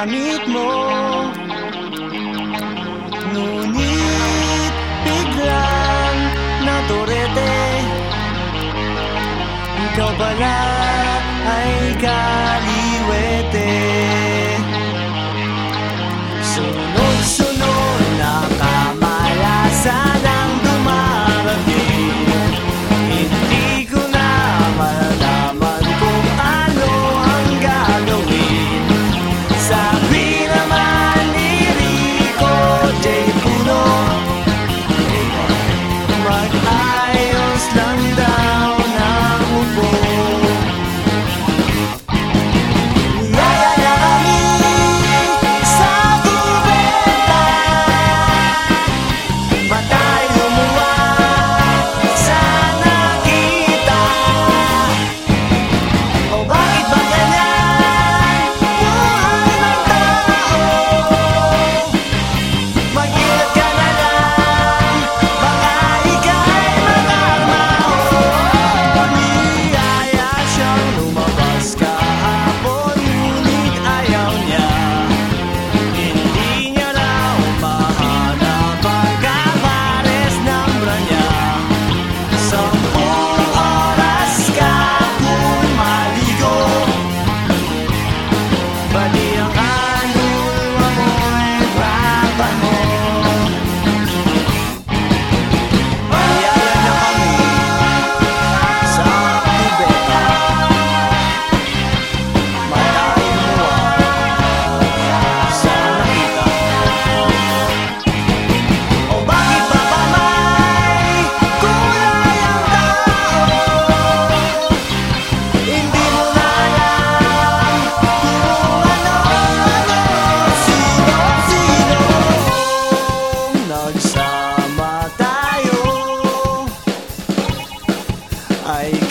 Ginamit mo. Ngunit biglang naturete Ikaw pala ay galing vai morrer. Ai.